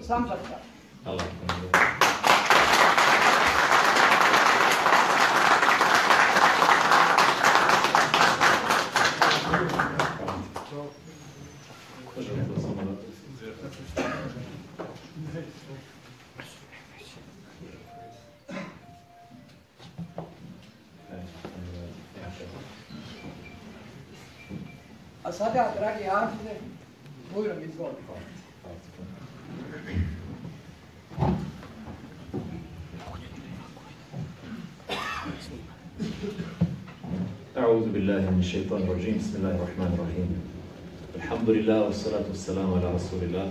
Allah. To samo da- A sada, dragi Anđele, bujrom izvoli. بالله من الشيطان الرجيم بسم الله الرحمن الرحيم الحمد لله والصلاة والسلام على رسول الله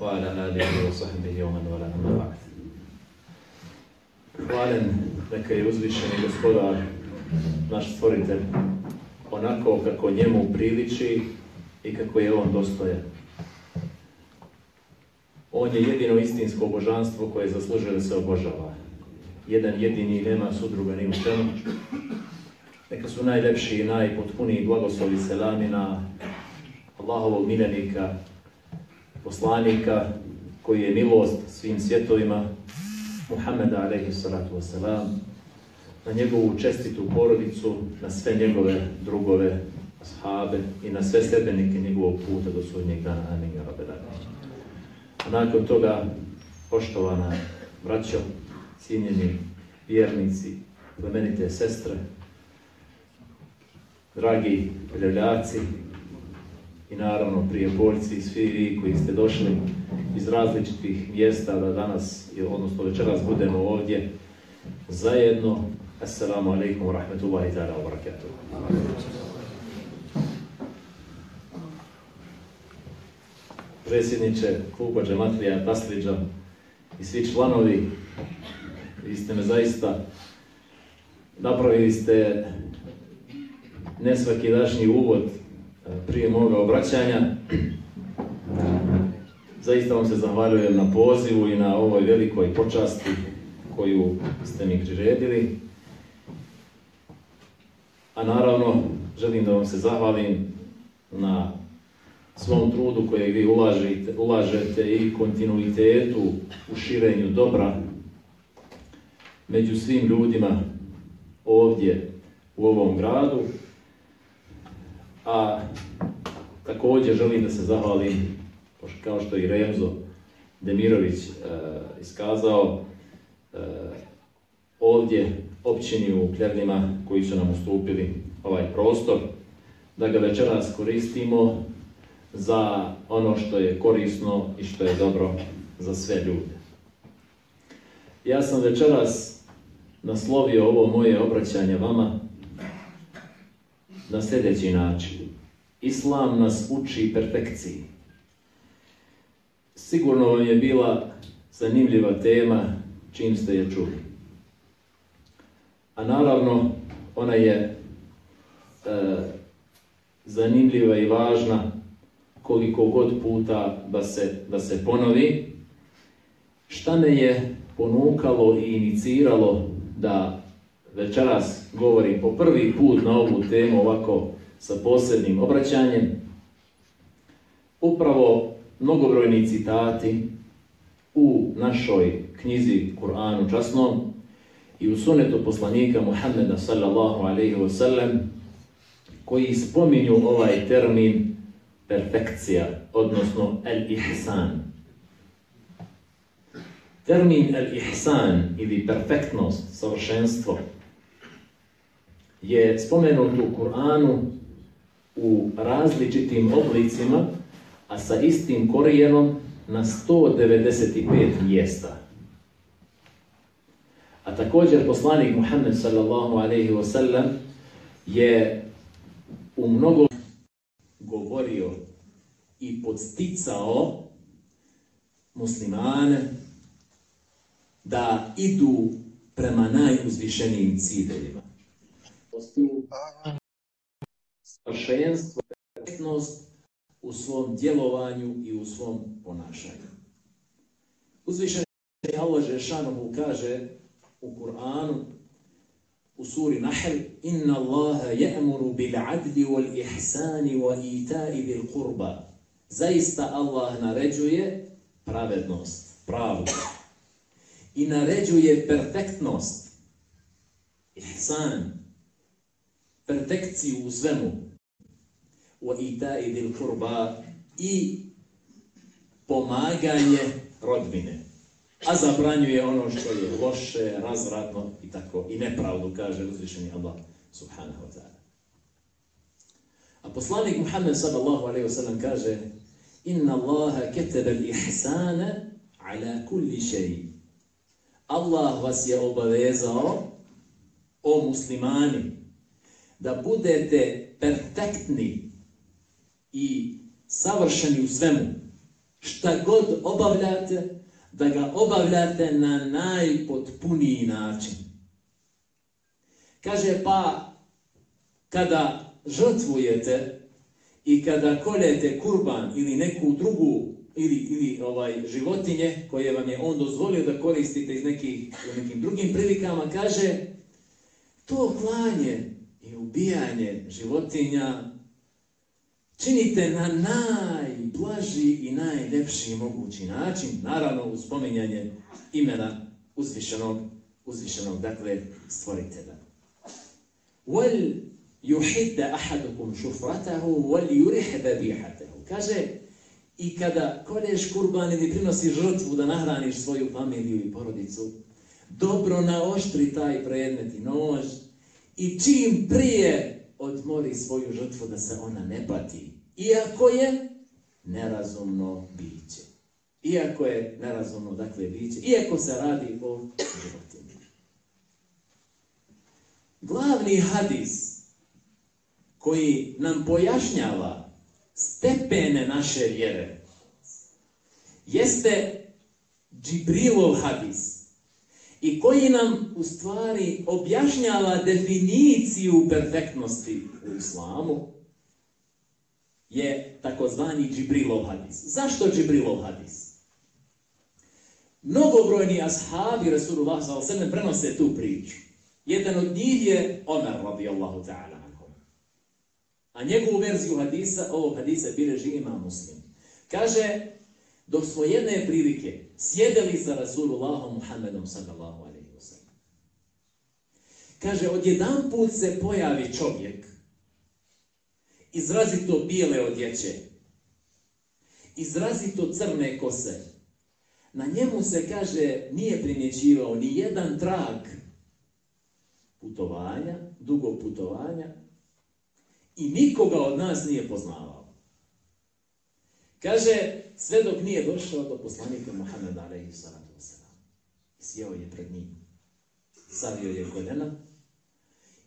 وعلى آله وصحبه ومن والاه أما بعد Hvalen neka je uzvišeni gospodar, naš stvoritelj, onako kako njemu priliči i kako je on dostojan. On je jedino istinsko božanstvo koje zaslužuje da se obožava. Jedan jedini i nema sudruga ni u čemu. Neka su najlepši i najpotpuniji blagoslovi selami na Allahovog miljenika, poslanika, koji je milost svim svjetovima, Muhammeda alaihi salatu wasalam, na njegovu čestitu porodicu, na sve njegove drugove, ashabe i na sve stebenike njegovog puta do sudnjeg dana. Amin. nakon toga, poštovana braćo, cijenjeni vjernici, plemenite sestre, dragi prijavljaci i naravno prijepolci i svi vi koji ste došli iz različitih mjesta da danas, odnosno večeras budemo ovdje zajedno. Assalamu alaikum wa rahmatullahi ta'ala wa barakatuh. Predsjedniče kluba Džematlija i svi članovi, vi ste me zaista napravili ste nesvakidašnji uvod e, prije moga obraćanja. Zaista vam se zahvaljujem na pozivu i na ovoj velikoj počasti koju ste mi priredili. A naravno, želim da vam se zahvalim na svom trudu kojeg vi ulažite, ulažete i kontinuitetu u širenju dobra među svim ljudima ovdje u ovom gradu. A također želim da se zahvalim, kao što i Remzo Demirović e, iskazao, e, ovdje općini u Kljernima koji su nam ustupili ovaj prostor, da ga večeras koristimo za ono što je korisno i što je dobro za sve ljude. Ja sam večeras naslovio ovo moje obraćanje vama na sljedeći način. Islam nas uči perfekciji. Sigurno vam je bila zanimljiva tema čim ste je čuli. A naravno, ona je e, zanimljiva i važna koliko god puta da se, da se ponovi. Šta me je ponukalo i iniciralo da večeras govorim po prvi put na ovu temu ovako sa posebnim obraćanjem. Upravo mnogobrojni citati u našoj knjizi Kur'anu časnom i u sunetu poslanika Muhammeda sallallahu alaihi wa sallam koji spominju ovaj termin perfekcija, odnosno el-ihsan. Termin el-ihsan ili perfektnost, savršenstvo, je spomenut u Kur'anu u različitim oblicima, a sa istim korijenom na 195 mjesta. A također poslanik Muhammed sallallahu alaihi wa sallam je u mnogo govorio i podsticao muslimane da idu prema najuzvišenijim ciljevima. Savršenstvo, perfektnost u svom djelovanju i u svom ponašanju. Uzvišeni Allah Žešanohu kaže u Kur'anu u suri Nahl Inna Allaha ya'muru bil adli wal ihsani wa ita'i bil qurba Zaista Allah naređuje pravednost, pravdu. I naređuje perfektnost, ihsan, perfekciju u svemu. Wa ita'i dil kurba i pomaganje rodbine. A zabranjuje ono što je loše, razvratno i tako, i nepravdu, kaže uzvišeni Allah subhanahu wa ta'ala. A poslanik Muhammed sallallahu alaihi wa sallam kaže Inna Allaha ketebe ihsana ala kulli šeji. Allah vas je obavezao, o muslimani, da budete perfektni i savršeni u svemu. Šta god obavljate, da ga obavljate na najpotpuniji način. Kaže pa, kada žrtvujete i kada koljete kurban ili neku drugu ili, ili ovaj životinje koje vam je on dozvolio da koristite iz nekih, nekim drugim prilikama, kaže to klanje i ubijanje životinja činite na najblaži i najljepši mogući način, naravno uz spominjanje imena uzvišenog, uzvišenog dakle, stvoritelja. Wal yuhidda ahadukum šufratahu wal yurih dabihatahu. Kaže, i kada kolješ kurban ili prinosi žrtvu da nahraniš svoju familiju i porodicu, dobro naoštri taj predmet i nož i čim prije odmori svoju žrtvu da se ona ne pati. Iako je nerazumno biće. Iako je nerazumno, dakle, biće. Iako se radi o životinji. Glavni hadis koji nam pojašnjava stepene naše vjere jeste Džibrilov hadis i koji nam u stvari objašnjava definiciju perfektnosti u islamu je takozvani Džibrilov hadis. Zašto Džibrilov hadis? Mnogobrojni ashabi Rasulullah s.a.v. prenose tu priču. Jedan od njih je Omer radijallahu ta'ala. A njegovu verziju hadisa, ovog hadisa bilježi ima muslim. Kaže, dok smo jedne prilike sjedeli sa Rasulullahom Muhammedom sallallahu alaihi wa sallam. Kaže, odjedan put se pojavi čovjek izrazito bijele odjeće, izrazito crne kose. Na njemu se, kaže, nije primjećivao ni jedan trag putovanja, dugo putovanja i nikoga od nas nije poznavao. Kaže, sve dok nije došao do poslanika Muhammeda alaihi sallatu wasalam. Sjeo je pred njim. Savio je koljena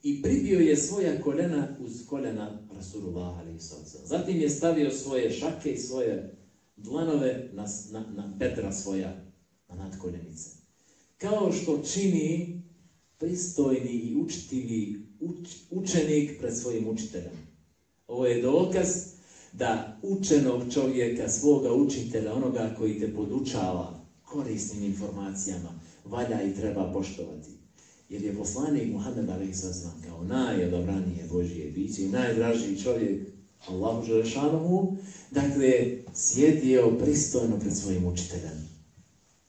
i pribio je svoja koljena uz koljena Rasulullah alaihi sallatu Zatim je stavio svoje šake i svoje dlanove na, na, na Petra svoja, na nadkoljenice. Kao što čini pristojni i učitivi uč, učenik pred svojim učiteljem. Ovo je dokaz da učenog čovjeka, svoga učitelja, onoga koji te podučava korisnim informacijama, valja i treba poštovati. Jer je poslanik Muhammed Sazman kao najodabranije Božije biće i najdražiji čovjek Allahu Želešanomu, dakle, sjedio pristojno pred svojim učiteljem.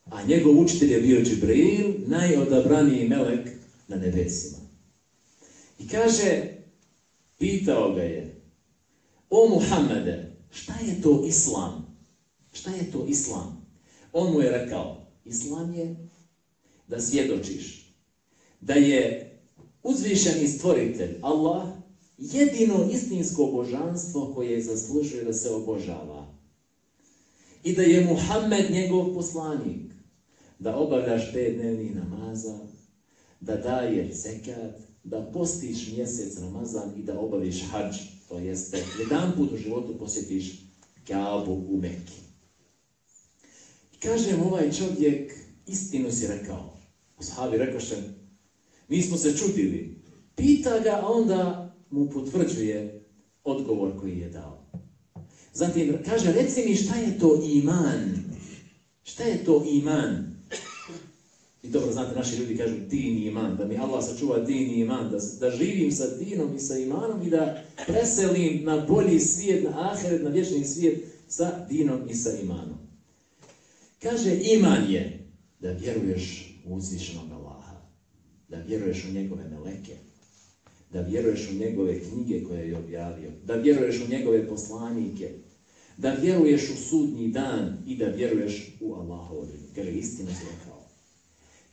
A njegov učitelj je bio Džibril, najodabraniji melek na nebesima. I kaže, pitao ga je, o Muhammede, šta je to Islam? Šta je to Islam? On mu je rekao, Islam je da svjedočiš da je uzvišeni stvoritelj Allah jedino istinsko božanstvo koje zaslužuje da se obožava. I da je Muhammed njegov poslanik, da obavljaš pet dnevnih namaza, da daje zekat, da postiš mjesec Ramazan i da obaviš hađ, to jeste jedan put u životu posjetiš Kaabu u. I kažem, ovaj čovjek istinu si rekao. Sahabi rekoše, mi smo se čudili. Pita ga, a onda mu potvrđuje odgovor koji je dao. Zatim kaže, reci mi šta je to iman? Šta je to iman? I dobro, znate, naši ljudi kažu din i iman, da mi Allah sačuva din i iman, da, da živim sa dinom i sa imanom i da preselim na bolji svijet, na ahiret, na vječni svijet sa dinom i sa imanom. Kaže, iman je da vjeruješ u uzvišenog Allaha, da vjeruješ u njegove meleke, da vjeruješ u njegove knjige koje je objavio, da vjeruješ u njegove poslanike, da vjeruješ u sudnji dan i da vjeruješ u Allahovu. Kaže, istina se.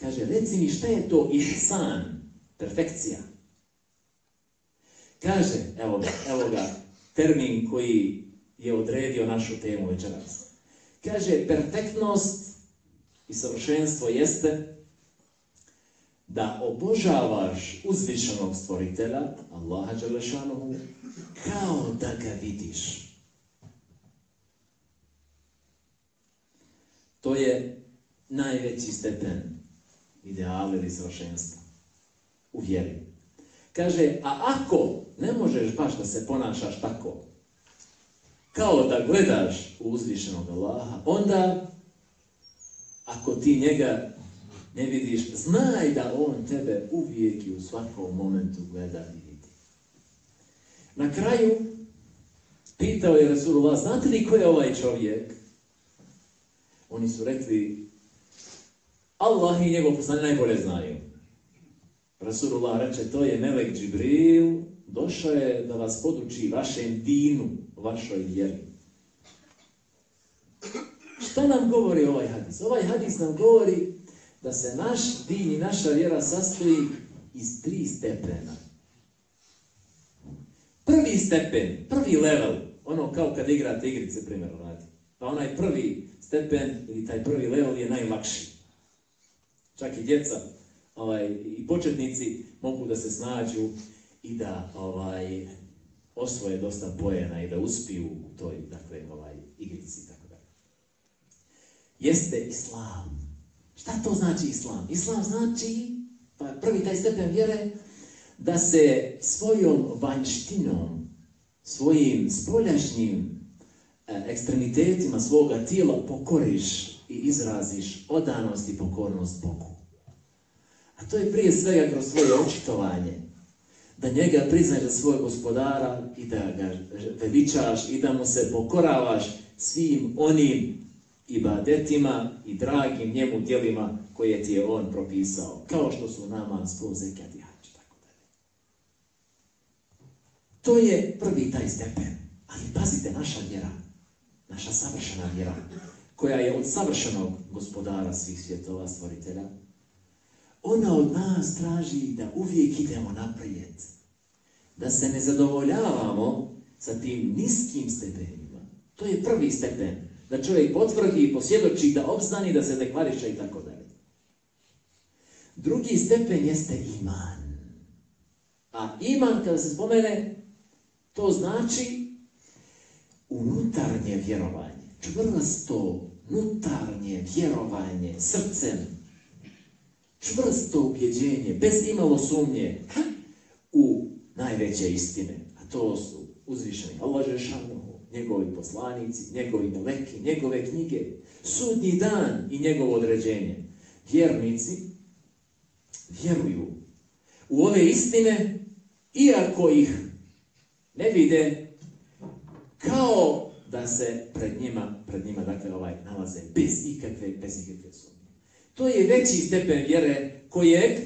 Kaže, reci mi šta je to ihsan, perfekcija. Kaže, evo ga, evo ga, termin koji je odredio našu temu večeras. Kaže, perfektnost i savršenstvo jeste da obožavaš uzvišenog stvoritelja, Allaha Đelešanohu, kao da ga vidiš. To je najveći stepen ideala ili savršenstva u vjeri. Kaže, a ako ne možeš baš da se ponašaš tako, kao da gledaš u uzvišenog Allaha, onda ako ti njega ne vidiš, znaj da on tebe uvijek i u svakom momentu gleda i vidi. Na kraju, pitao je Rasulullah, znate li ko je ovaj čovjek? Oni su rekli, Allah i njegov poslanik najbolje znaju. Rasulullah reče, to je Melek Džibril, došao je da vas poduči vašem dinu, vašoj vjeri. Šta nam govori ovaj hadis? Ovaj hadis nam govori da se naš din i naša vjera sastoji iz tri stepena. Prvi stepen, prvi level, ono kao kad igrate igrice, primjer. Pa onaj prvi stepen ili taj prvi level je najlakši. Čak i djeca ovaj, i početnici mogu da se snađu i da ovaj, osvoje dosta pojena i da uspiju u toj dakle, ovaj, igrici. Tako da. Jeste islam. Šta to znači islam? Islam znači, pa prvi taj stepen vjere, da se svojom vanjštinom, svojim spoljašnjim e, ekstremitetima svoga tijela pokoriš i izraziš odanost i pokornost Bogu. A to je prije svega kroz svoje očitovanje. Da njega priznaš za svoj gospodara i da ga veličaš i da mu se pokoravaš svim onim ibadetima i dragim njemu djelima koje ti je on propisao. Kao što su nama sto zekat i hač, tako dalje. To je prvi taj stepen. Ali pazite, naša vjera, naša savršena vjera, koja je od savršenog gospodara svih svjetova, stvoritelja, ona od nas traži da uvijek idemo naprijed. Da se ne zadovoljavamo sa tim niskim stepenima. To je prvi stepen. Da čovjek potvrdi i posvjedoči, da obznani, da se deklariše i tako dalje. Drugi stepen jeste iman. A iman, kada se spomene, to znači unutarnje vjerovanje. Čvrsto, unutarnje vjerovanje srcem, čvrsto ubjeđenje, bez imalo sumnje u najveće istine. A to su uzvišeni Allah njegovi poslanici, njegovi meleki, njegove knjige, sudnji dan i njegovo određenje. Vjernici vjeruju u ove istine, iako ih ne vide, kao da se pred njima, pred njima dakle, ovaj, nalaze bez ikakve, bez ikakve sumnje. To je veći stepen vjere kojeg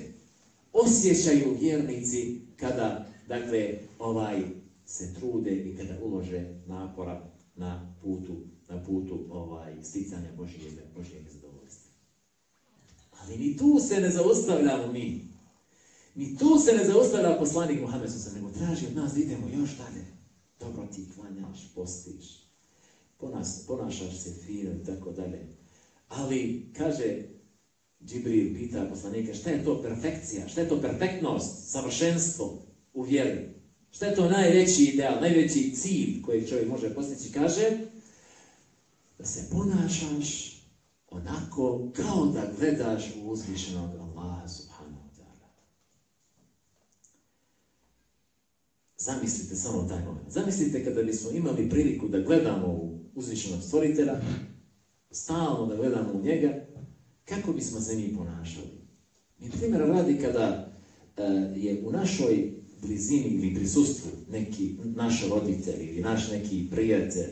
osjećaju vjernici kada, dakle, ovaj se trude i kada ulože napora na putu, na putu ovaj, sticanja Božijeg, Božijeg zadovoljstva. Ali ni tu se ne zaustavljamo mi. Ni tu se ne zaustavlja poslanik Muhammed se nego traži od nas da idemo još dalje. Dobro ti klanjaš, postiš, ponas, ponašaš se fino i tako dalje. Ali, kaže, Džibril pita poslanika šta je to perfekcija, šta je to perfektnost, savršenstvo u vjeri. Šta je to najveći ideal, najveći cilj koji čovjek može postići? Kaže da se ponašaš onako kao da gledaš u uzvišenog Allaha subhanahu wa ta'ala. Zamislite samo taj moment. Zamislite kada bismo imali priliku da gledamo u uzvišenog stvoritelja, stalno da gledamo u njega, kako bismo se mi ponašali? Mi primjer radi kada e, je u našoj blizini ili prisustvu neki naš roditelj ili naš neki prijatelj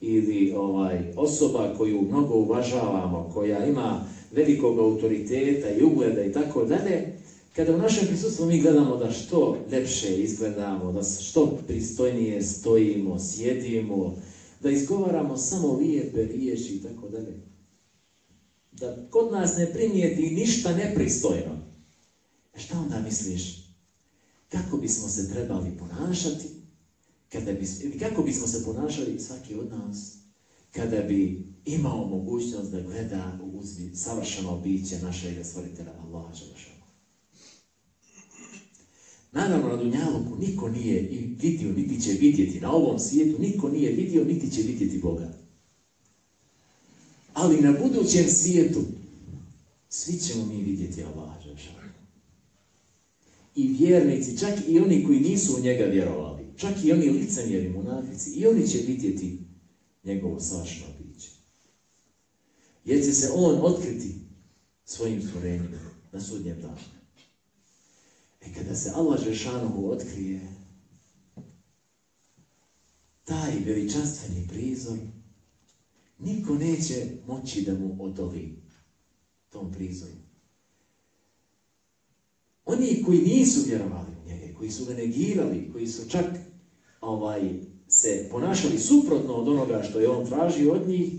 ili ovaj, osoba koju mnogo uvažavamo, koja ima velikog autoriteta i ugleda i tako dalje, kada u našem prisustvu mi gledamo da što lepše izgledamo, da što pristojnije stojimo, sjedimo, da izgovaramo samo lijepe riječi i tako dalje. Da kod nas ne primijeti ništa nepristojno. E šta onda misliš? Kako bismo se trebali ponašati? Kada bi, kako bismo se ponašali svaki od nas? Kada bi imao mogućnost da gleda u uzbi savršeno biće našeg stvoritelja Allaha Naravno, na Dunjaluku niko nije vidio, niti će vidjeti. Na ovom svijetu niko nije vidio, niti će vidjeti Boga. Ali na budućem svijetu svi ćemo mi vidjeti Allaha I vjernici, čak i oni koji nisu u njega vjerovali, čak i oni licemjeri, munafici, i oni će vidjeti njegovo savršeno biće. Jer će se on otkriti svojim stvorenjima na sudnjem danu. E kada se Allah Žešanovu otkrije, taj veličanstveni prizor, niko neće moći da mu odoli tom prizoru. Oni koji nisu vjerovali u njega, koji su ga negirali, koji su čak ovaj, se ponašali suprotno od onoga što je on tražio od njih,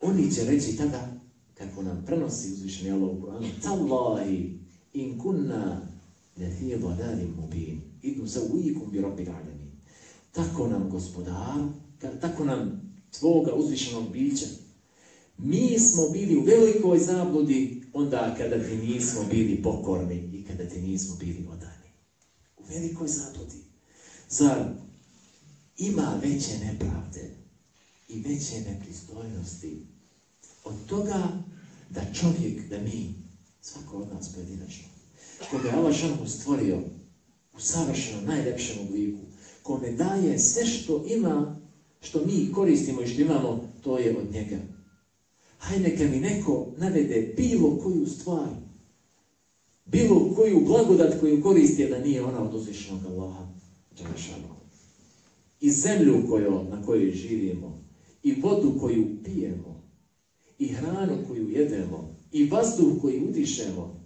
oni će reći tada, kako nam prenosi uzvišenje Allah u Kur'anu, Tallahi in kunna nefi dalalim mubin, idu za ujikum bi rabbi alamin. Tako nam gospodar, tako nam tvoga uzvišenog bića, mi smo bili u velikoj zabludi onda kada ti nismo bili pokorni i kada ti nismo bili odani. U velikoj zabludi. Zar ima veće nepravde i veće nepristojnosti od toga da čovjek, da mi, svako od nas pojedinačno, koga je Allah stvorio u savršenom, najljepšem obliku, kome daje sve što ima, što mi koristimo i što imamo, to je od njega. Hajde neka mi neko navede bilo koju stvar, bilo koju blagodat koju koristi, da nije ona od uzvišenog Allaha. I zemlju na kojoj živimo, i vodu koju pijemo, i hranu koju jedemo, i vazduh koji udišemo,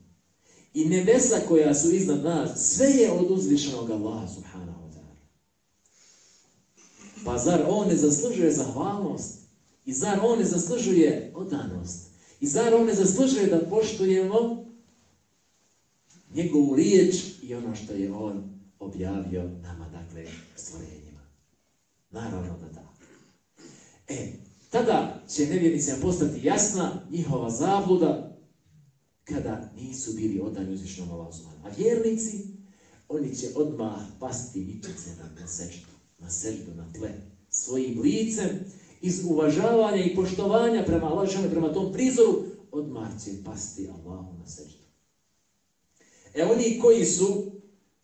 i nebesa koja su iznad nas, sve je od uzvišenog Allaha subhanahu wa ta'ala. Pa zar on ne zaslužuje zahvalnost? I zar on ne zaslužuje odanost? I zar on ne zaslužuje da poštujemo njegovu riječ i ono što je on objavio nama, dakle, stvorenjima? Naravno da da. E, tada će nevjernicima postati jasna njihova zabluda kada nisu bili odani uzvišnom Allahu A vjernici, oni će odmah pasti ničice na, na seždu, na seždu, na tle, svojim licem, iz uvažavanja i poštovanja prema Allahom, prema tom prizoru, odmah će pasti Allahu na seždu. E oni koji su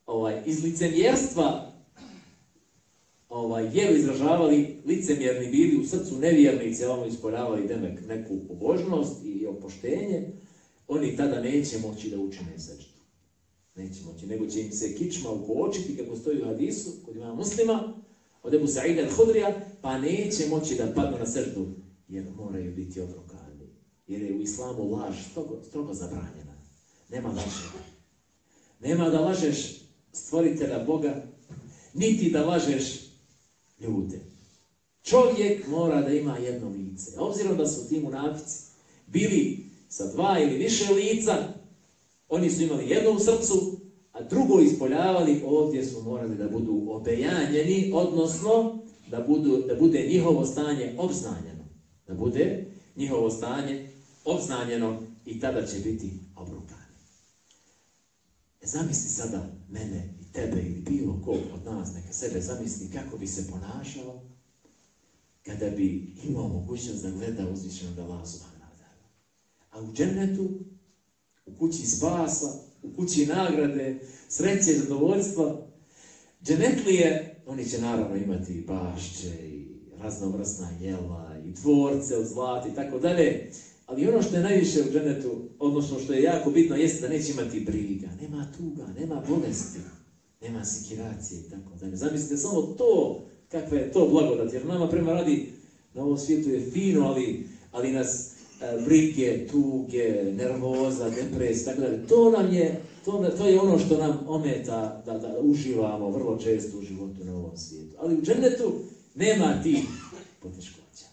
ovaj, iz licemjerstva ovaj, vjeru izražavali, licemjerni bili u srcu nevjernici, ovamo ispoljavali demek neku pobožnost i opoštenje, oni tada neće moći da učine seždu. Neće moći, nego će im se kičma ukočiti, kako stoji u hadisu, kod ima muslima, od Ebu Sa'ida al-Hudrija, pa neće moći da padnu na srdu, jer moraju biti obrokani. Jer je u islamu laž strogo, strogo zabranjena. Nema lažega. Nema da lažeš stvoritelja Boga, niti da lažeš ljude. Čovjek mora da ima jedno lice. Obzirom da su ti munafici bili sa dva ili više lica, oni su imali jedno u srcu, a drugo ispoljavali, ovdje su morali da budu obejanjeni, odnosno da, budu, da bude njihovo stanje obznanjeno. Da bude njihovo stanje obznanjeno i tada će biti obrukani. E, zamisli sada mene i tebe ili bilo kog od nas, neka sebe zamisli kako bi se ponašao kada bi imao mogućnost da gleda uzvišenog Allah A u džennetu, u kući spasa, u kući nagrade, sreće i zadovoljstva. Dženetlije, oni će naravno imati bašće i raznovrsna jela i tvorce od zlata i tako dalje. Ali ono što je najviše u dženetu, odnosno što je jako bitno, jeste da neće imati briga. Nema tuga, nema bolesti, nema sikiracije i tako dalje. Zamislite samo to kakva je to blagodat, jer nama prema radi na ovom svijetu je fino, ali, ali nas brige, tuge, nervoza, depres, tako dalje. To nam je, to, to je ono što nam ometa da, da uživamo vrlo često u životu na ovom svijetu. Ali u džennetu nema tih poteškoća.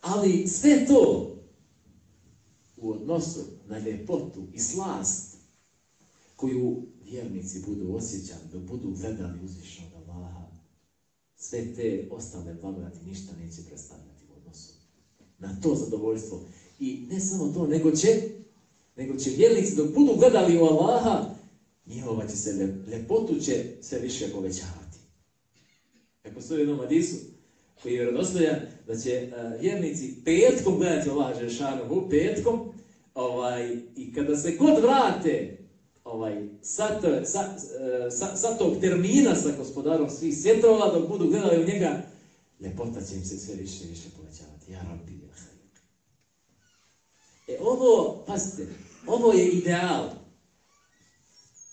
Ali sve to u odnosu na ljepotu i slast koju vjernici budu osjećali, da budu gledali uzvišnog Allaha, sve te ostale blagodati ništa neće odnosu na to zadovoljstvo. I ne samo to, nego će, nego će vjernici dok budu gledali u Allaha, njihova će se ljepotu će sve više povećavati. Kako stoji u jednom Adisu, koji je vjerodostojan, da će uh, vjernici petkom gledati Allaha Žešanovu, petkom, ovaj, i kada se god vrate ovaj, sa, sa, sa, sa, tog termina sa gospodarom svih svjetova, dok budu gledali u njega, ljepota će im se sve više i više povećavati. Ja rabbi, ja E ovo, pazite, ovo je ideal.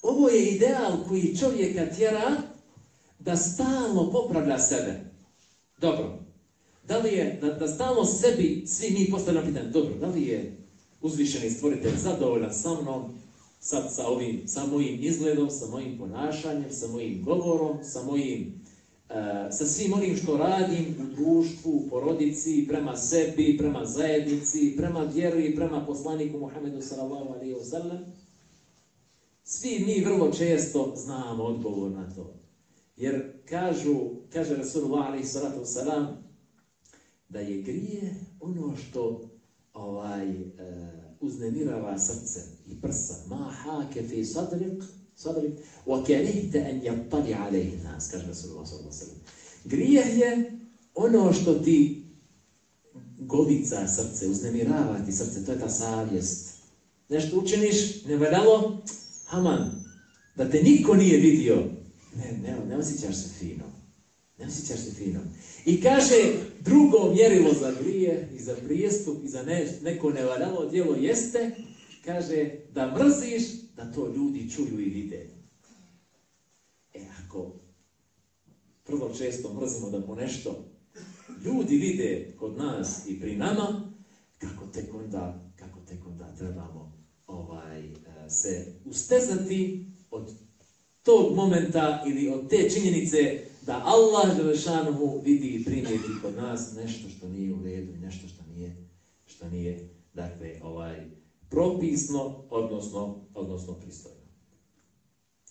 Ovo je ideal koji čovjeka tjera da stalno popravlja sebe. Dobro. Da li je, da, da stalno sebi, svi mi postavljamo pitanje, dobro, da li je uzvišeni stvoritelj zadovoljan sa mnom, sa, sa, ovim, sa mojim izgledom, sa mojim ponašanjem, sa mojim govorom, sa mojim sa svim onim što radim u društvu, u porodici, prema sebi, prema zajednici, prema vjeri, prema poslaniku Muhammedu sallallahu alaihi wa sallam. Svi mi vrlo često znamo odgovor na to. Jer kažu, kaže Rasulullah alaihi sallatu sallam, da je grije ono što ovaj, uh, uznemirava srce i prsa. Ma hake fi sadrik, wa kerihte en jattali alejih nas, kaže Rasulullah sallallahu Grijeh je ono što ti golica srce, uznemirava ti srce, to je ta savjest. Nešto učiniš, ne valjalo, haman, da te niko nije vidio, ne, ne, ne osjećaš se fino. Ne osjećaš se fino. I kaže, drugo mjerilo za grije i za prijestup i za ne, neko nevaljalo djelo jeste, kaže, da mrziš da to ljudi čuju i vide. E ako prvo često mrzimo da po nešto ljudi vide kod nas i pri nama, kako tek onda, kako tek onda trebamo ovaj, e, se ustezati od tog momenta ili od te činjenice da Allah Želešanuhu vidi i primijeti kod nas nešto što nije u redu nešto što nije, što nije dakle, ovaj, propisno, odnosno, odnosno pristojno.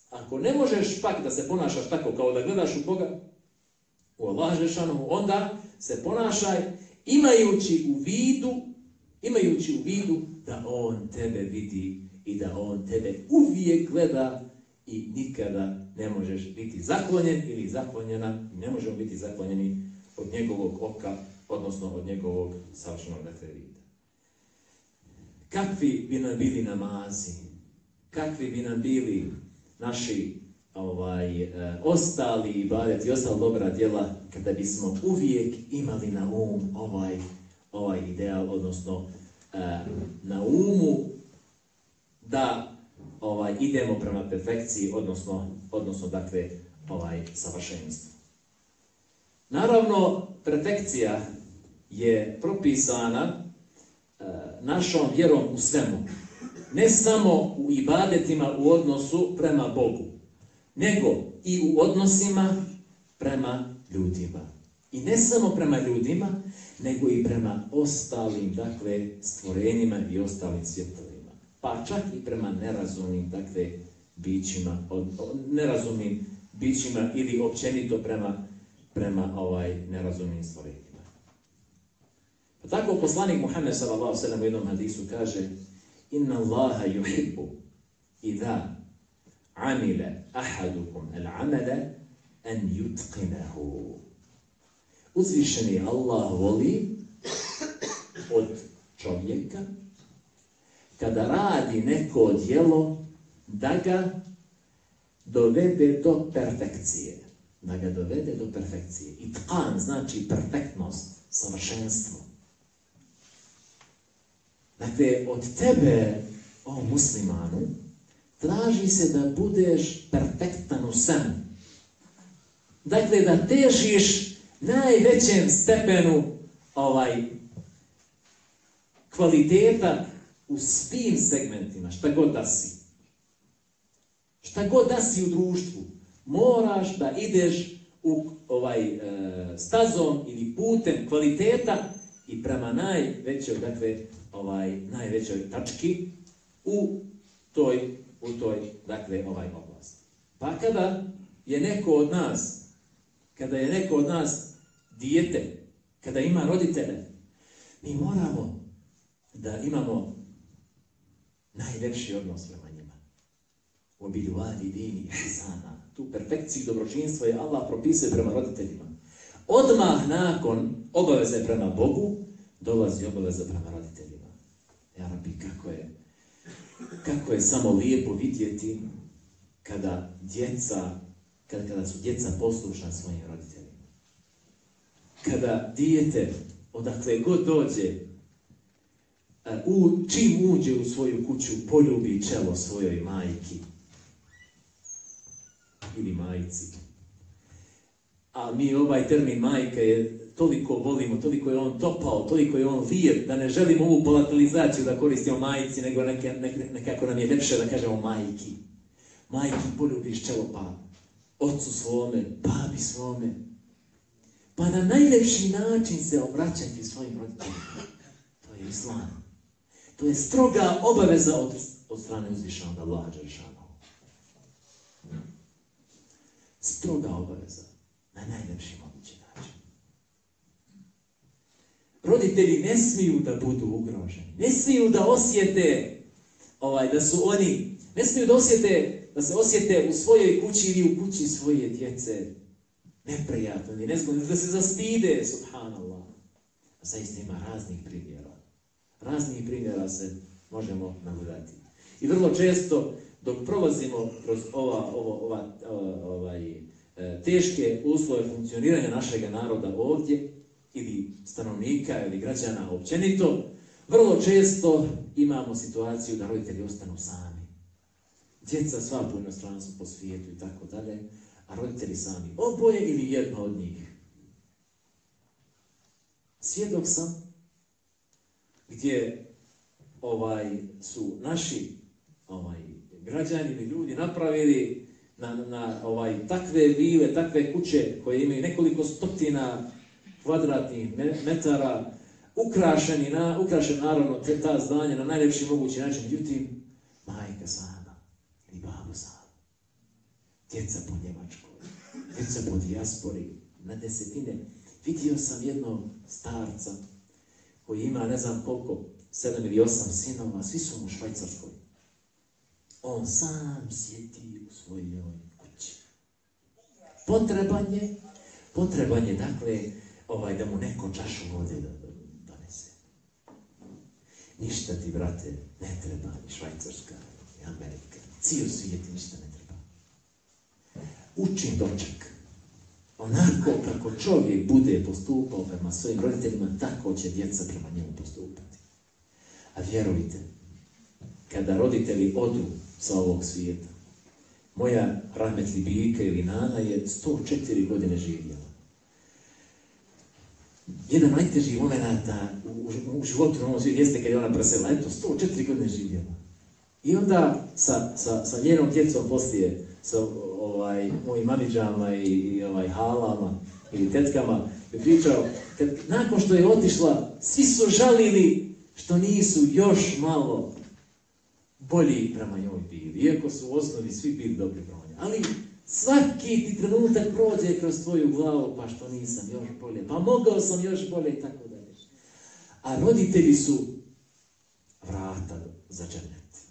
Ako ne možeš pak da se ponašaš tako kao da gledaš u Boga, u Allah onda se ponašaj imajući u vidu, imajući u vidu da On tebe vidi i da On tebe uvijek gleda i nikada ne možeš biti zaklonjen ili zaklonjena ne možemo biti zaklonjeni od njegovog oka, odnosno od njegovog savršenog dakle. Kakvi bi nam bili namazi, kakvi bi nam bili naši ovaj, e, ostali ibadeti i ostala dobra djela kada bismo uvijek imali na um ovaj, ovaj ideal, odnosno e, na umu da ovaj, idemo prema perfekciji, odnosno, odnosno dakle, ovaj, savršenstvu. Naravno, perfekcija je propisana našom vjerom u svemu. Ne samo u ibadetima u odnosu prema Bogu, nego i u odnosima prema ljudima. I ne samo prema ljudima, nego i prema ostalim, dakle, stvorenjima i ostalim svjetovima pa čak i prema nerazumnim dakle, bićima, od, nerazumnim bićima ili općenito prema, prema ovaj nerazumnim stvorenjima. Tako poslanik Muhammed sallam u jednom hadisu kaže Inna Allaha yuhibbu idha amile ahadukum al amale an yutqinahu. Uzvišeni Allah voli od čovjeka kada radi neko djelo, da ga dovede do perfekcije. Da ga dovede do perfekcije. I tkan znači perfektnost, savršenstvo. Dakle, od tebe, o muslimanu, traži se da budeš perfektan u svemu. Dakle, da težiš najvećem stepenu ovaj kvaliteta u svim segmentima, šta god da si. Šta god da si u društvu, moraš da ideš u ovaj e, stazom ili putem kvaliteta i prema najvećoj, dakle, ovaj, najvećoj tački u toj, u toj, dakle, ovaj oblasti. Pa kada je neko od nas, kada je neko od nas dijete, kada ima roditelje, mi moramo da imamo najljepši odnos prema njima. U obilju vadi dini ihsana. Tu perfekciju dobročinstva je Allah propisuje prema roditeljima. Odmah nakon obaveze prema Bogu dolazi obaveza prema roditeljima. Ja rabi, kako je, kako je samo lijepo vidjeti kada djeca, kada, kada su djeca poslušna svojim roditeljima. Kada dijete, odakle god dođe, e, u, čim uđe u svoju kuću, poljubi čelo svojoj majki ili majici. A mi ovaj termin majka je toliko volimo, toliko je on topao, toliko je on lijep, da ne želimo ovu volatilizaciju da koristimo majici, nego neke, neke, nekako nam je ljepše da kažemo majki. Majki poljubiš čelo pa ocu svome, babi svome. Pa na najljepši način se obraćati svojim roditeljima. To je islam. To je stroga obaveza od, od strane uzvišenog Allaha. Stroga obaveza. Na najljepši mogući način. Roditelji ne smiju da budu ugroženi. Ne smiju da osjete ovaj, da su oni, ne smiju da osjete da se osjete u svojoj kući ili u kući svoje djece neprijatno ili nezgodno, da se zastide, subhanallah. A zaista ima raznih primjera. Raznih primjera se možemo nagledati. I vrlo često, dok prolazimo kroz ova, ova, ova, ovaj, e, teške uslove funkcioniranja našeg naroda ovdje, ili stanovnika, ili građana općenito, vrlo često imamo situaciju da roditelji ostanu sami. Djeca sva po inostranstvu, po svijetu i tako dalje, a roditelji sami. Oboje ili jedno od njih. Svjedok sam gdje ovaj, su naši ovaj, građani ili ljudi napravili na, na ovaj, takve vile, takve kuće koje imaju nekoliko stotina kvadratnih metara, ukrašeni, na, ukrašen naravno te, ta zdanja na najljepši mogući način, međutim, majka sama i babo sama, djeca po Njemačkoj, djeca po dijaspori, na desetine. Vidio sam jednog starca koji ima ne znam koliko, sedam ili osam sinova, svi su u Švajcarskoj. On sam sjeti u svojoj kući. Potreban je, potreban je, dakle, ovaj, da mu neko čašu vode da donese. Ništa ti, brate, ne treba ni Švajcarska, ni Amerika. Cijel svijet ništa ne treba. Učin doček. Onako kako čovjek bude postupao prema svojim roditeljima, tako će djeca prema njemu postupati. A vjerujte, kada roditelji odu sa ovog svijeta, moja rahmetli bijka ili nana je 104 godine živjela. Jedan najtežih momenata u, životu na ovom svijetu jeste kad je ona presela, eto, 104 godine živjela. I onda sa, njenom djecom poslije, sa ovaj, mojim mamiđama i, ovaj, halama ili tetkama, je pričao, nakon što je otišla, svi su žalili što nisu još malo bolji prema njoj bili, iako su u osnovi svi bili dobri prema njoj. Ali svaki ti trenutak prođe kroz tvoju glavu, pa što nisam još bolje, pa mogao sam još bolje i tako dalje. A roditelji su vrata za džennet.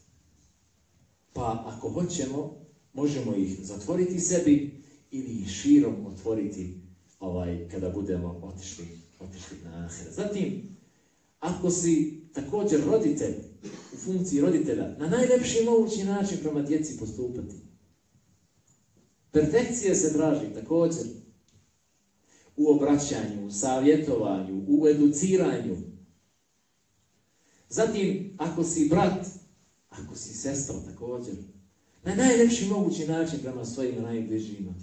Pa ako hoćemo, možemo ih zatvoriti sebi ili ih širom otvoriti ovaj, kada budemo otišli, otišli na ahiret. Zatim, ako si također roditelj, u funkciji roditelja, na najlepši mogući način prema djeci postupati. Perfekcija se traži također u obraćanju, u savjetovanju, u educiranju. Zatim, ako si brat, ako si sestra također, na najlepši mogući način prema svojim najbližima.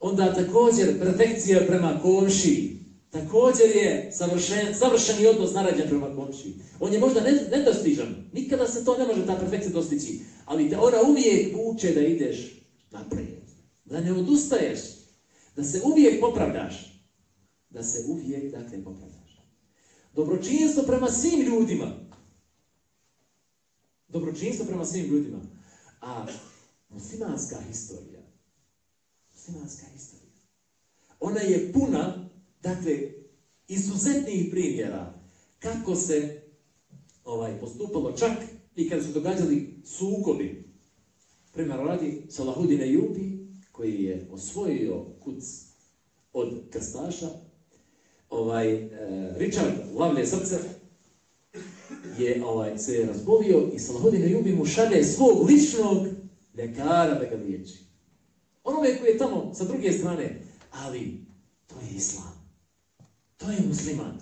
Onda također perfekcija prema komši. Također je savršen, savršeni odnos narađen prema komši. On je možda ne- nedostižan. Nikada se to ne može ta perfekcija dostići. Ali te ona uvijek uče da ideš naprijed. Da ne odustaješ. Da se uvijek popravljaš. Da se uvijek, dakle, popravljaš. Dobročinstvo prema svim ljudima. Dobročinstvo prema svim ljudima. A muslimanska historija, muslimanska historija, ona je puna, dakle, izuzetnih primjera kako se ovaj, postupalo čak i kada su događali sukobi. Primjer radi Salahudin Ejubi, koji je osvojio kuc od krstaša, ovaj, e, Richard Lavlje srce, je ovaj, se je razbolio i Salahudin Ejubi mu šalje svog ličnog ljekara da ga liječi. Onome koji je tamo sa druge strane, ali to je islam. To je musliman.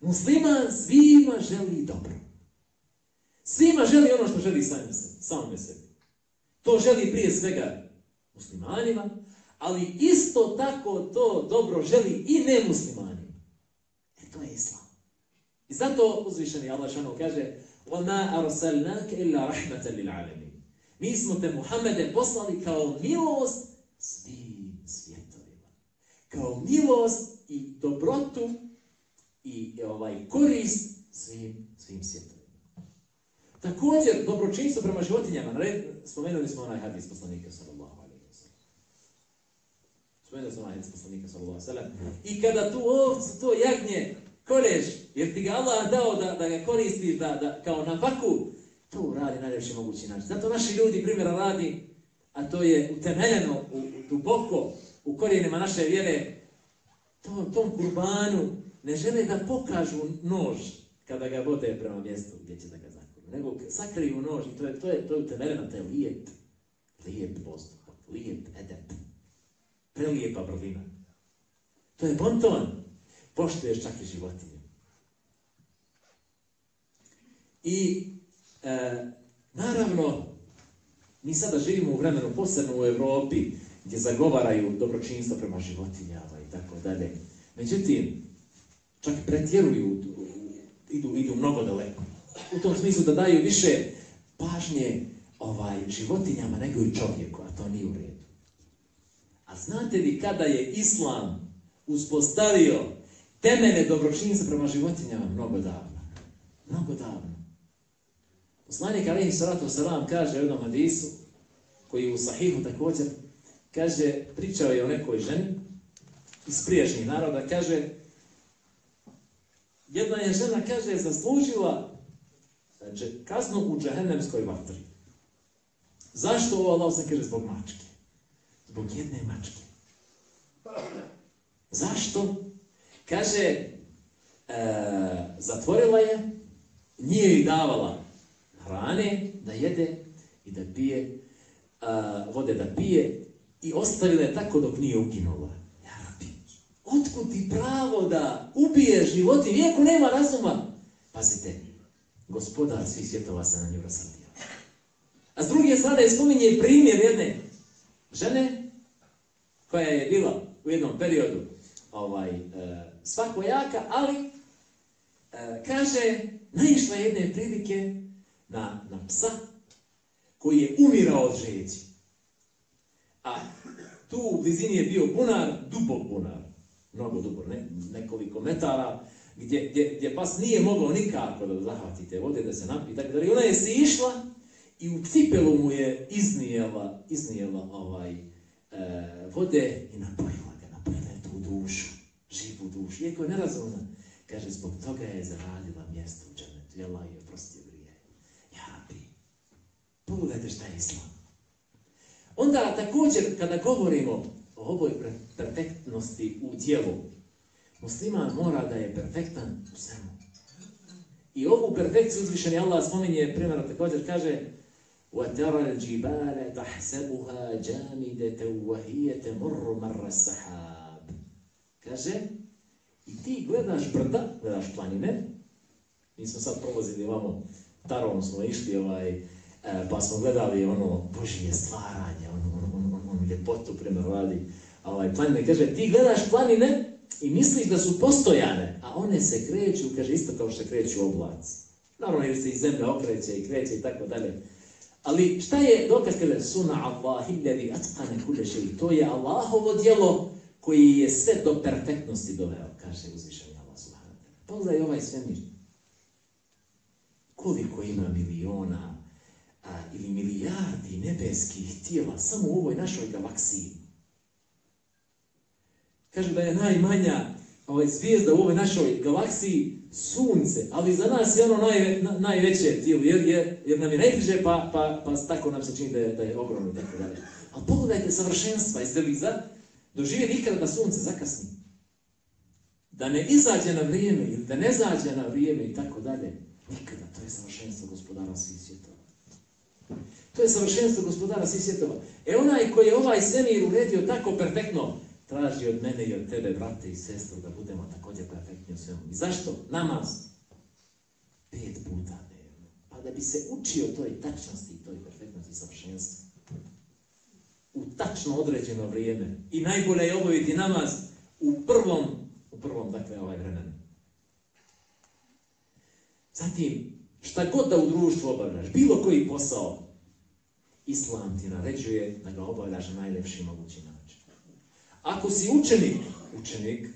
Musliman svima želi dobro. Svima želi ono što želi samome sebi. samome sebi. To želi prije svega muslimanima, ali isto tako to dobro želi i nemuslimanima. E to je islam. I zato uzvišeni Allah šano kaže وَمَا أَرْسَلْنَاكَ إِلَّا رَحْمَةً لِلْعَالَمِينَ Mi smo te Muhammede poslali kao milost svim svjetovima. kao milost i dobrotu i ovaj korist svim, svim svjetovima. Također, dobročinstvo prema životinjama. Na red, spomenuli smo onaj hadis poslanika sallallahu alaihi wa sallam. Spomenuli smo onaj hadis poslanika sallallahu alaihi wa sallam. I kada tu ovcu, to jagnje koreš, jer ti ga Allah dao da, da ga koristiš da, da, kao na faku, to uradi na najljepši mogući način. Zato naši ljudi primjera radi, a to je utemeljeno u, u duboko u korijenima naše vjere, to, tom kurbanu ne žele da pokažu nož kada ga vode prema mjestu gdje će da ga zakolju. Nego sakriju nož i to je, to je, to je utemeljeno, to je lijep, lijep postupak, lijep edep, prelijepa vrlina. To je bonton, poštuješ čak i životinje. I e, naravno, mi sada živimo u vremenu, posebno u Europi, gdje zagovaraju dobročinstvo prema životinjama i tako dalje. Međutim, čak pretjeruju, idu, idu mnogo daleko. U tom smislu da daju više pažnje ovaj, životinjama nego i čovjeku, a to nije u redu. A znate li kada je Islam uspostavio temelje dobročinstva prema životinjama? Mnogo davno. Mnogo davno. Poslanik Alihi Salatu Salam kaže u jednom hadisu, koji je u Sahihu također, kaže, pričao je o nekoj ženi iz prijašnjih naroda, kaže, jedna je žena, kaže, zaslužila dže- kaznu u džehennemskoj vatri. Zašto ovo Allah se kaže zbog mačke? Zbog jedne mačke. Zašto? Kaže, e, zatvorila je, nije joj davala hrane da jede i da pije, a, vode da pije i ostavila je tako dok nije uginula. Ja otkud ti pravo da ubiješ životinje, iako nema razuma? Pazite, gospodar svih svjetova se na nju rasrdio. A s druge strane spominje primjer jedne žene koja je bila u jednom periodu ovaj, e, svakojaka, ali e, kaže, naišla je jedne prilike na, na psa koji je umirao od žeđi. A tu u blizini je bio bunar, dubok bunar, mnogo dubok, ne, nekoliko metara, gdje, gdje, gdje pas nije mogao nikako da zahvati te vode, da se napije, tako da i ona je se išla i u cipelu mu je iznijela, iznijela ovaj, e, vode i napojila ga, napojila je tu dušu, živu dušu. Iako je nerazumna, kaže, zbog toga je zaradila mjesto u dženetu, i Allah je oprostio grije. Ja bi. Pogledajte šta je islam. Onda također, kada govorimo o ovoj pre- perfektnosti u tijelu, musliman mora da je perfektan u svemu. I ovu perfekciju uzvišeni Allah spominje, primjer također kaže وَتَرَى الْجِبَالَ تَحْسَبُهَا جَامِدَةً وَهِيَ تَمُرُّ مَرَّ السَّحَابِ Kaže, i ti gledaš brda, gledaš planine, mi smo sad prolazili ovamo, Tarom smo išli, ovaj, e, pa smo gledali ono Božije stvaranje, onu, onu, onu, onu ljepotu prema radi, ovaj, planine. Kaže, ti gledaš planine i misliš da su postojane, a one se kreću, kaže, isto kao što kreću oblaci. Naravno, jer se i zemlja okreće i kreće i tako dalje. Ali šta je dokaz kaže suna Allahi ljevi atqane kule šeji. To je Allahovo djelo koji je sve do perfektnosti doveo, kaže uzvišenje Allah subhanahu. Pogledaj ovaj svemir. Koliko ima miliona a, ili milijardi nebeskih tijela samo u ovoj našoj galaksiji. Kaže da je najmanja ovaj, zvijezda u ovoj našoj galaksiji sunce, ali za nas je ono naj, na, najveće tijelo, jer, jer, jer nam je najbliže, pa, pa, pa tako nam se čini da je, da je ogromno i tako dalje. Ali pogledajte savršenstva, jeste li za, doživjeli ikada da sunce zakasni? Da ne izađe na vrijeme ili da ne zađe na vrijeme i tako dalje. Nikada, to je savršenstvo gospodara svih svjetova. To je savršenstvo gospodara svih svjetova. E onaj koji je ovaj svemir uredio tako perfektno, traži od mene i od tebe, brate i sestru, da budemo također perfektni u svemu. I zašto? Namaz. Pet puta dnevno. Pa da bi se učio toj tačnosti, toj perfektnosti i. U tačno određeno vrijeme. I najbolje je obaviti namaz u prvom, u prvom, dakle, ovaj vremenu. Zatim, šta god da u društvu obavljaš, bilo koji posao, Islam ti naređuje da ga obavljaš na najlepši mogući način. Ako si učenik, učenik,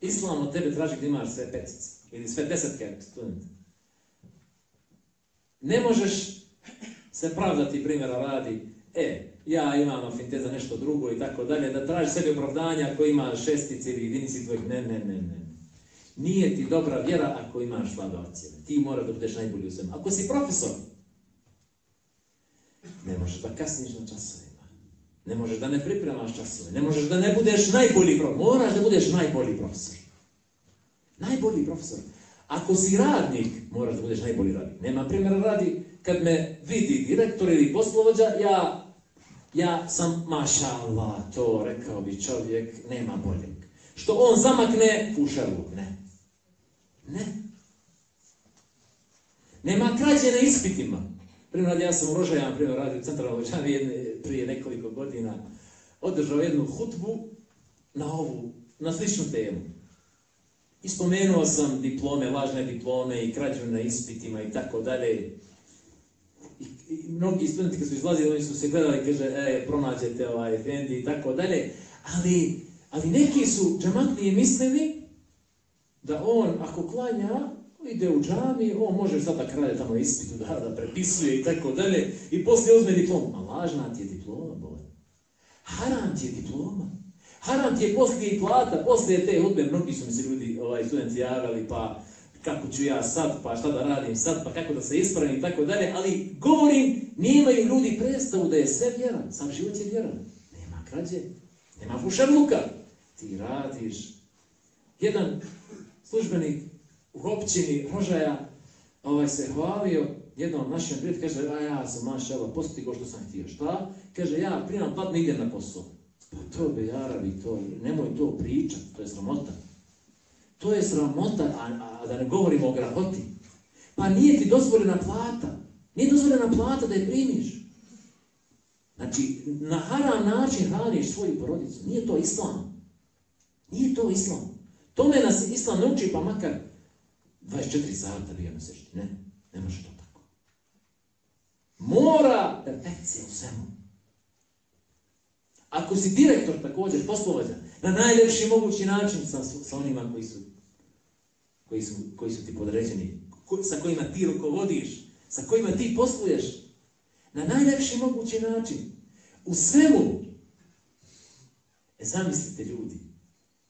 Islam od tebe traži da imaš sve petice ili sve desetke studenta. Ne možeš se pravdati primjera radi, e, ja imam afinitet za nešto drugo i tako dalje, da traži sebi opravdanja ako ima šestici ili jedinici tvojeg, ne, ne, ne, ne. Nije ti dobra vjera ako imaš slabe ocjene. Ti mora da budeš najbolji u svemu. Ako si profesor, ne možeš da kasniš na časovima. Ne možeš da ne pripremaš časove. Ne možeš da ne budeš najbolji profesor. Moraš da budeš najbolji profesor. Najbolji profesor. Ako si radnik, moraš da budeš najbolji radnik. Nema primjera radi, kad me vidi direktor ili poslovođa, ja, ja sam, maša Allah, to rekao bi čovjek, nema boljeg. Što on zamakne, fušerluk, ne. Ne. Nema krađe na ispitima. Primjer, ja sam u Rožajan, primjer, radio u centralnoj prije nekoliko godina, održao jednu hutbu na ovu, na sličnu temu. I spomenuo sam diplome, lažne diplome i krađu na ispitima i tako dalje. I, i mnogi studenti kad su izlazili, oni su se gledali, kaže, e, pronađete ovaj Efendi i tako dalje. Ali, ali neki su džamatnije mislili da on, ako klanja, ide u džami, on može sada kralje tamo ispitu da, da prepisuje i tako dalje i poslije uzme diplom. A lažna ti je diploma, bole. Haram ti je diploma. Haram ti je poslije i plata, poslije te hudbe, mnogi su mi se ljudi, ovaj, studenti javljali, pa kako ću ja sad, pa šta da radim sad, pa kako da se ispravim i tako dalje, ali govorim, nemaju ljudi predstavu da je sve vjera, sam život je vjera. Nema krađe, nema fušarluka. Ti radiš. Jedan službenik u općini Rožaja ovaj, se hvalio jednom našem prijatelju, kaže, a ja sam mašala, postigao što sam htio. Šta? Kaže, ja primam plat, ne idem na posao. Pa to be Arabi, to, nemoj to pričat, to je sramota. To je sramota, a, a, da ne govorimo o grahoti. Pa nije ti dozvoljena plata. Nije dozvoljena plata da je primiš. Znači, na haram način hraniš svoju porodicu. Nije to islam. Nije to islam. Tome nas islam ne uči, pa makar 24 sata bio mjesečno. Ne, ne može to tako. Mora perfekcija u svemu. Ako si direktor također, poslovođa, na najljepši mogući način sa, sa onima koji su, koji su, koji su ti podređeni, sa kojima ti rukovodiš, sa kojima ti posluješ, na najljepši mogući način, u svemu. E, zamislite ljudi,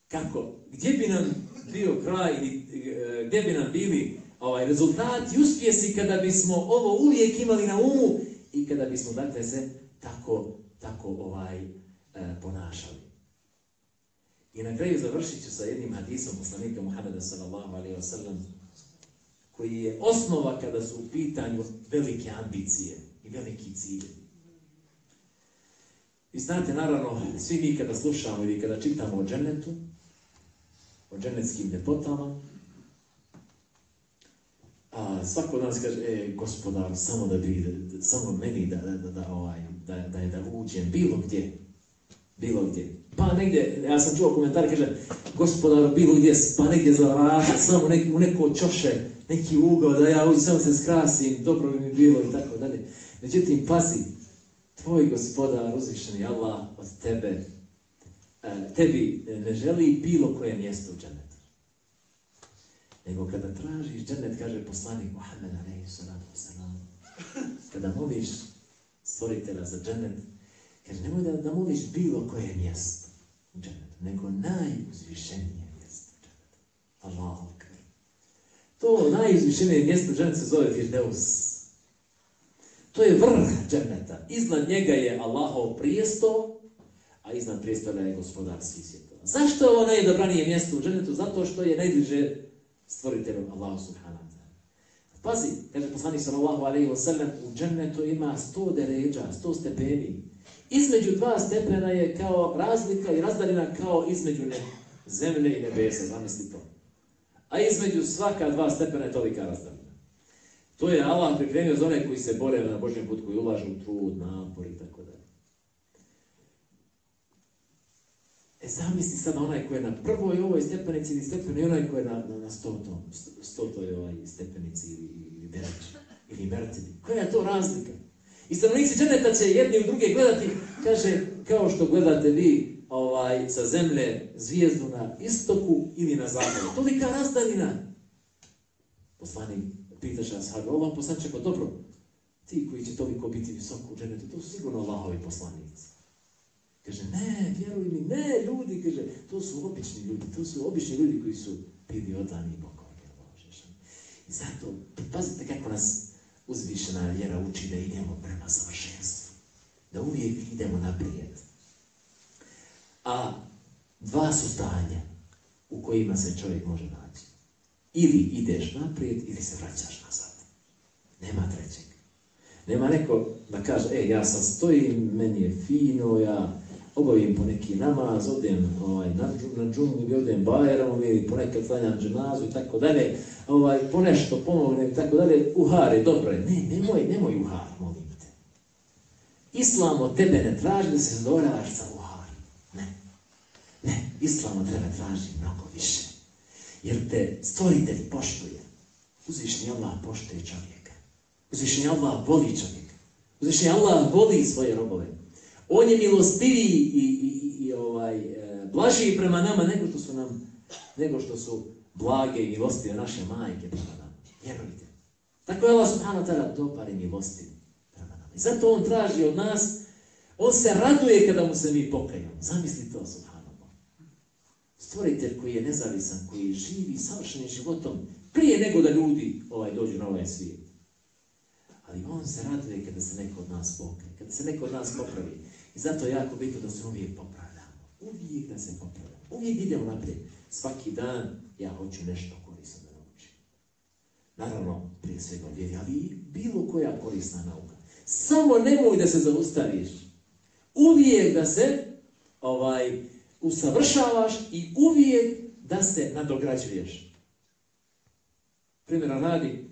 kako, gdje bi nam bio kraj ili e, gdje bi nam bili ovaj, rezultati i uspjesi kada bismo ovo uvijek imali na umu i kada bismo dakle se tako, tako ovaj, e, ponašali. I na kraju završit ću sa jednim hadisom poslanika Muhammeda sallallahu alaihi wa sallam koji je osnova kada su u pitanju velike ambicije i veliki cilje. Vi znate, naravno, svi mi kada slušamo ili kada čitamo o džennetu, o dženeckim ljepotama, a svako od nas kaže, e, gospodar, samo da bi, samo meni da, da, da, da, ovaj, da, da, da uđem bilo gdje, bilo gdje. Pa negdje, ja sam čuo komentar, kaže, gospodar, bilo gdje, pa negdje za vrata, samo neki, u neko čoše, neki ugao, da ja uđem, samo se skrasim, dobro bi mi bilo i tako dalje. Međutim, pazi, tvoj gospodar, uzvišeni Allah, od tebe, tebi ne želi bilo koje mjesto u džennetu. Nego kada tražiš džennet, kaže poslanik Muhammed kada moliš stvoritelja za džennet, kaže nemoj da, da moliš bilo koje mjesto u džennetu, nego najuzvišenije mjesto u džennetu. Allahu akbar. To najuzvišenije mjesto u džennetu se zove Firdeus. To je vrh dženneta. Iznad njega je Allahov prijestol, a iznad prijestola je gospodar svih svjetova. Zašto je ovo najdobranije mjesto u džennetu? Zato što je najbliže stvoritelju Allahu subhanahu wa ta'ala. Pazi, kaže poslanik sallallahu alaihi wa sallam, u džennetu ima sto deređa, sto stepeni. Između dva stepena je kao razlika i razdaljena kao između zemlje i nebesa, zamisli to. A između svaka dva stepena je tolika razdaljena. To je Allah pripremio za one koji se bore na Božjem putu, koji ulažu u trud, napor i tako dalje. E zamisli sad onaj koji je na prvoj ovoj stepenici ili stepeni, onaj koji je na, na, na stotom, stotoj ovaj stepenici ili, dereći, ili mertini. Koja je to razlika? I stanovnici dženeta će jedni u druge gledati, kaže, kao što gledate vi ovaj, sa zemlje zvijezdu na istoku ili na zapadu. Tolika razdaljina. Poslanik pitaš ashabi, Allah poslanče, pa dobro, ti koji će toliko biti visoko u dženetu, to su sigurno Allahovi poslanici. Kaže, ne, vjeruj mi, ne, ljudi, kaže, to su obični ljudi, to su obični ljudi koji su bili odani i pokorni. I zato, pazite kako nas uzvišena vjera uči da idemo prema savršenstvu. Da uvijek idemo naprijed. A dva su stanja u kojima se čovjek može naći. Ili ideš naprijed, ili se vraćaš nazad. Nema trećeg. Nema neko da kaže, e, ja sam stojim, meni je fino, ja obavim po neki namaz, odem ovaj, na, na ili odem bajerom ili ponekad klanjam dženazu i tako dalje, ovaj, po nešto pomognem i tako dalje, uhare, dobro je. Ne, nemoj, nemoj uhar, molim te. Islam od tebe ne traži da se zadovoljavaš sa uhar. Ne. Ne, Islam od tebe traži mnogo više. Jer te stvoritelj poštuje. Uzvišnji Allah poštuje čovjeka. Uzvišnji Allah voli čovjeka. Uzvišnji Allah voli svoje robove. On je milostiviji i, i, i, ovaj, e, blažiji prema nama nego što su nam, nego što su blage i milostive naše majke prema nama. Vjerujte. Tako je Allah subhanahu ta'ala dobar i milostiv prema nama. I zato on traži od nas, on se raduje kada mu se mi pokajamo. Zamisli to, subhanallah. Stvoritelj koji je nezavisan, koji živi savršenim životom, prije nego da ljudi ovaj, dođu na ovaj svijet. Ali on se raduje kada se neko od nas pokaje, kada se neko od nas popravi. I zato je jako bitno da se uvijek popravljamo. Uvijek da se popravljamo. Uvijek idemo naprijed. Svaki dan ja hoću nešto korisno da naučim. Naravno, prije svega vjeri, ali bilo koja korisna nauka. Samo nemoj da se zaustaviš. Uvijek da se ovaj, usavršavaš i uvijek da se nadograđuješ. Primjera radi,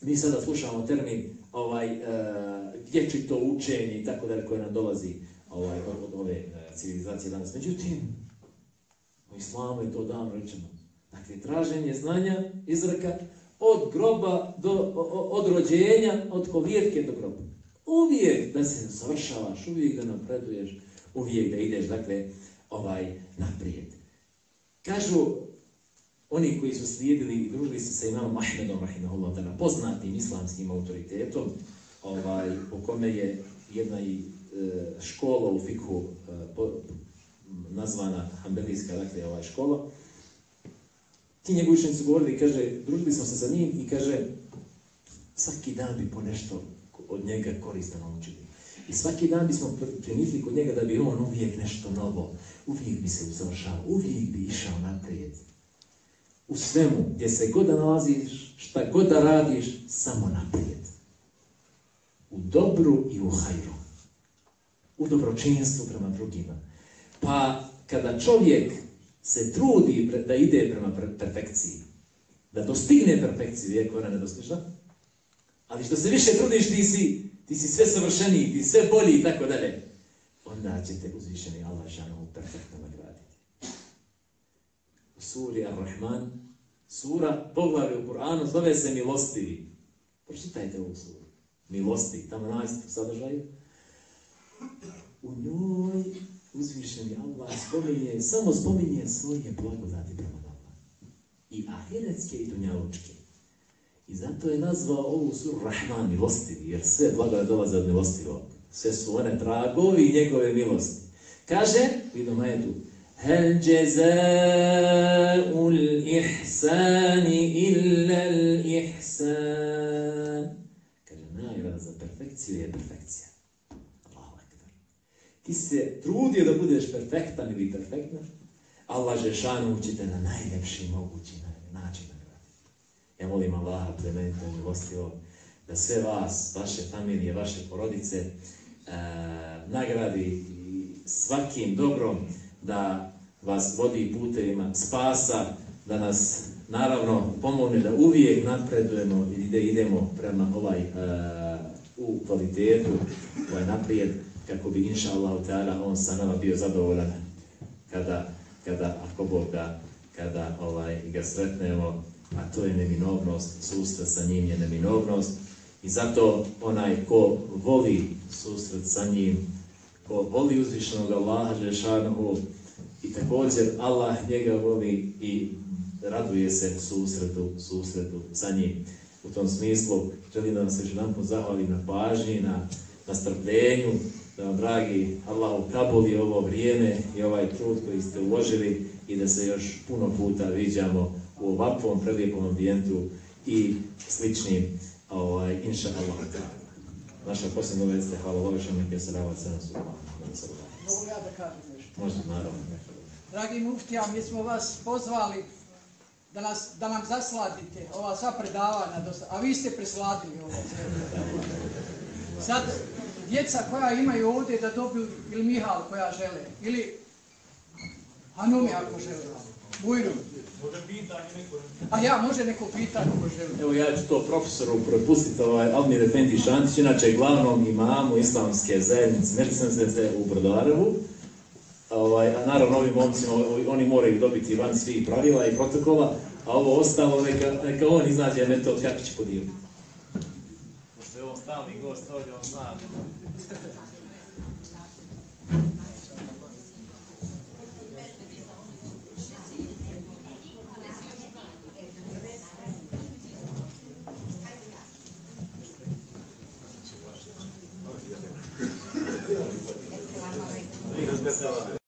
mi sada slušamo termin ovaj, uh, vječito učenje i tako dalje koje nam dolazi ovaj, od, ove uh, civilizacije danas. Međutim, u islamu je to davno rečeno. Dakle, traženje znanja, izraka, od groba do, od rođenja, od kovjetke do groba. Uvijek da se završavaš, uvijek da napreduješ, uvijek da ideš, dakle, ovaj, naprijed. Kažu, oni koji su slijedili i družili su se imamom Ahmedom, rahimahullah, poznatim islamskim autoritetom, ovaj, po kome je jedna i e, škola u fikhu e, nazvana Hanbelijska, dakle, ovaj škola. Ti njegovi učenici su govorili, kaže, družili smo se sa njim i kaže, svaki dan bi po nešto od njega koristan naučili. I svaki dan bismo primijetili kod njega da bi on uvijek nešto novo, uvijek bi se usavršao, uvijek bi išao naprijed. U svemu, gdje se god da nalaziš, šta god da radiš, samo naprijed. U dobru i u hajru. U dobročinstvu prema drugima. Pa kada čovjek se trudi da ide prema perfekciji, da dostigne perfekciju, iako ona ne dostižna, ali što se više trudiš, ti si, ti si sve savršeniji, ti sve bolji i tako dalje, onda onda ćete uzvišeni Allah šanohu perfektno nagraditi. U suri Ar-Rahman, sura, poglavlje u Kur'anu, zove se milostivi. Pročitajte ovu suru. Milosti, tamo nađete u sadržaju. U njoj uzvišeni Allah spominje, samo spominje svoje blagodati prema nama. I ahiretske i dunjalučke. I zato je nazvao ovu suru Rahman milostivi, jer sve blagodati dolaze od milostivog. Sve su one tragovi njegove milosti. Kaže, vidimo majetu, Hel jeza'ul ihsani illa ihsan. Kaže, nagrada perfekciju je perfekcija. Allahu ekber. Ti se trudio da budeš perfektan ili perfektna, Allah Žešanu učite na najljepši mogući način nagradi. Ja molim Allaha plemenito i milostivo da sve vas, vaše familije, vaše porodice e, nagradi svakim dobrom da vas vodi putevima spasa, da nas naravno pomogne da uvijek napredujemo i da idemo prema ovaj e, u kvalitetu ovaj naprijed kako bi inša ta'ala on sa nama bio zadovoljan kada, kada ako Bog da, kada ovaj, ga sretnemo, a to je neminovnost, susret sa njim je neminovnost i zato onaj ko voli susret sa njim, ko voli uzvišenog Allaha Žešanohu i također Allah njega voli i raduje se susretu, susretu sa njim. U tom smislu želim da vam se još jedanput zahvalim na pažnji, na, na strpljenju, da vam dragi Allah ukabuli ovo vrijeme i ovaj trud koji ste uložili i da se još puno puta viđamo u ovakvom prelijepom ambijentu i sličnim ovaj, inša Allah. Naša posljedna već ste hvala Lovišom neke srava se nas Mogu ja da kažem nešto? Možda, naravno. Dragi muftija, mi smo vas pozvali da, nas, da nam zasladite ova sva predavanja, a vi ste presladili ovo. Sad, djeca koja imaju ovdje da dobiju, ili Mihal koja žele, ili Hanumi ako žele, Bujru. A ja, može neko pitanje ako želi. Evo ja ću to profesoru prepustiti ovaj Almir Efendi Šantić, inače glavnom imamu islamske zajednice Mercenseze u Brodarevu. Ovaj, a naravno ovim momcima, oni moraju dobiti van svih pravila i protokola, a ovo ostalo neka, neka on iznađe metod kako će podijeliti. Pošto je on stalni gost ovdje, on zna